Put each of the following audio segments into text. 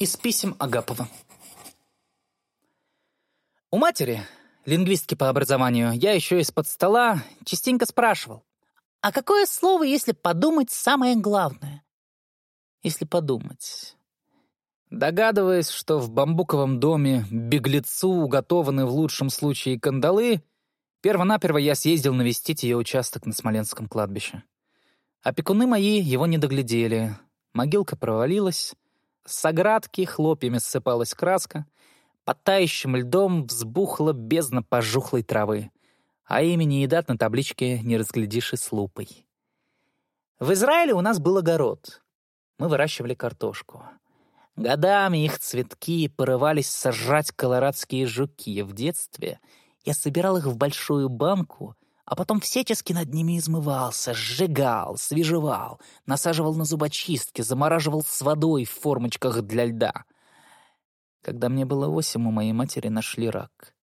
Из писем Агапова. У матери, лингвистки по образованию, я еще из-под стола частенько спрашивал, а какое слово, если подумать, самое главное? Если подумать... Догадываясь, что в бамбуковом доме беглецу уготованы в лучшем случае кандалы, первонаперво я съездил навестить ее участок на Смоленском кладбище. Опекуны мои его не доглядели. Могилка провалилась, с оградки хлопьями ссыпалась краска, под тающим льдом взбухла бездна пожухлой травы, а имени и дат на табличке не разглядишь и с лупой. В Израиле у нас был огород. Мы выращивали картошку. Годами их цветки порывались сожрать колорадские жуки. В детстве я собирал их в большую банку а потом всячески над ними измывался, сжигал, свежевал, насаживал на зубочистки, замораживал с водой в формочках для льда. Когда мне было восемь, у моей матери нашли рак.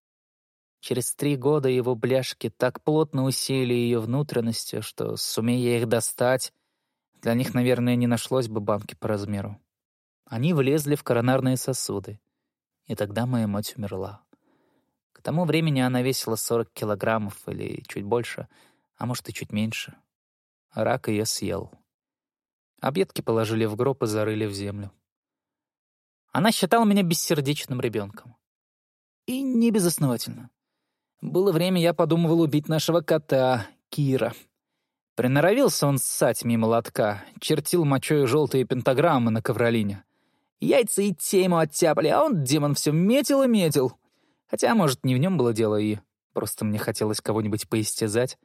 Через три года его бляшки так плотно усеяли ее внутренностью, что, сумея их достать, для них, наверное, не нашлось бы банки по размеру. Они влезли в коронарные сосуды, и тогда моя мать умерла. К тому времени она весила 40 килограммов или чуть больше, а может и чуть меньше. Рак ее съел. Объедки положили в гроб и зарыли в землю. Она считала меня бессердечным ребенком. И не безосновательно. Было время, я подумывал убить нашего кота, Кира. Приноровился он ссать мимо лотка, чертил мочой желтые пентаграммы на ковролине. Яйца и те ему оттяпали, а он, демон, все метил и метил. Хотя, может, не в нем было дело, и просто мне хотелось кого-нибудь поистязать.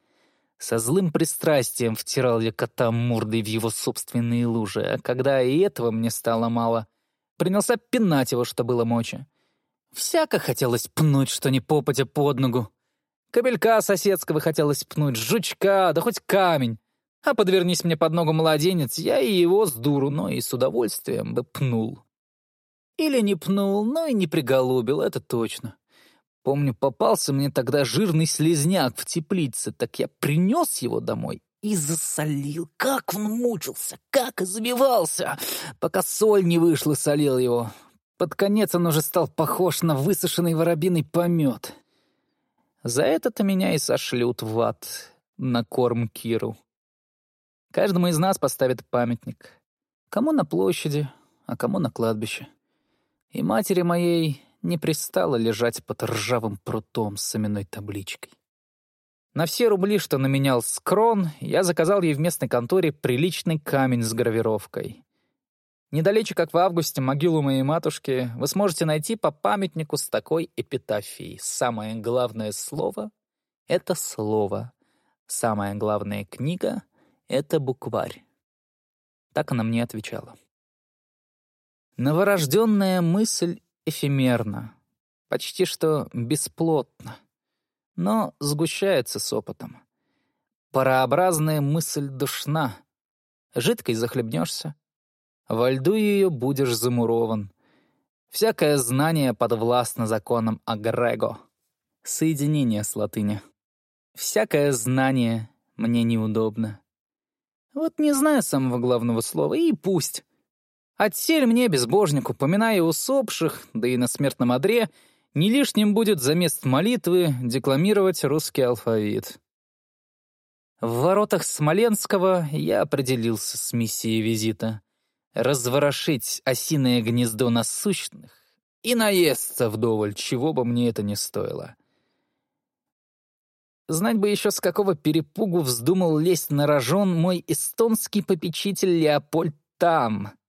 Со злым пристрастием втирал я кота мордой в его собственные лужи, а когда и этого мне стало мало, принялся пинать его, что было мочи. Всяко хотелось пнуть, что не попадя под ногу. Кобелька соседского хотелось пнуть, жучка, да хоть камень. А подвернись мне под ногу младенец, я и его с дуру, но и с удовольствием бы пнул. Или не пнул, но и не приголубил, это точно. Помню, попался мне тогда жирный слезняк в теплице, так я принес его домой и засолил. Как он мучился, как забивался, пока соль не вышла, солил его. Под конец он уже стал похож на высушенный воробиный помет. За это-то меня и сошлют в ад на корм Киру. Каждому из нас поставят памятник. Кому на площади, а кому на кладбище. И матери моей не пристало лежать под ржавым прутом с именной табличкой. На все рубли, что наменял скрон, я заказал ей в местной конторе приличный камень с гравировкой. Недалече, как в августе, могилу моей матушки вы сможете найти по памятнику с такой эпитафией. Самое главное слово — это слово. Самая главная книга — это букварь. Так она мне отвечала. Новорожденная мысль эфемерно, почти что бесплотно, но сгущается с опытом. Парообразная мысль душна, жидкой захлебнешься, во льду ее будешь замурован. Всякое знание подвластно законам Агрего. Соединение с латыни. Всякое знание мне неудобно. Вот не знаю самого главного слова, и пусть. Отсель мне, безбожнику, поминая усопших, да и на смертном одре, не лишним будет за мест молитвы декламировать русский алфавит. В воротах Смоленского я определился с миссией визита — разворошить осиное гнездо насущных и наесться вдоволь, чего бы мне это ни стоило. Знать бы еще, с какого перепугу вздумал лезть на рожон мой эстонский попечитель Леопольд там —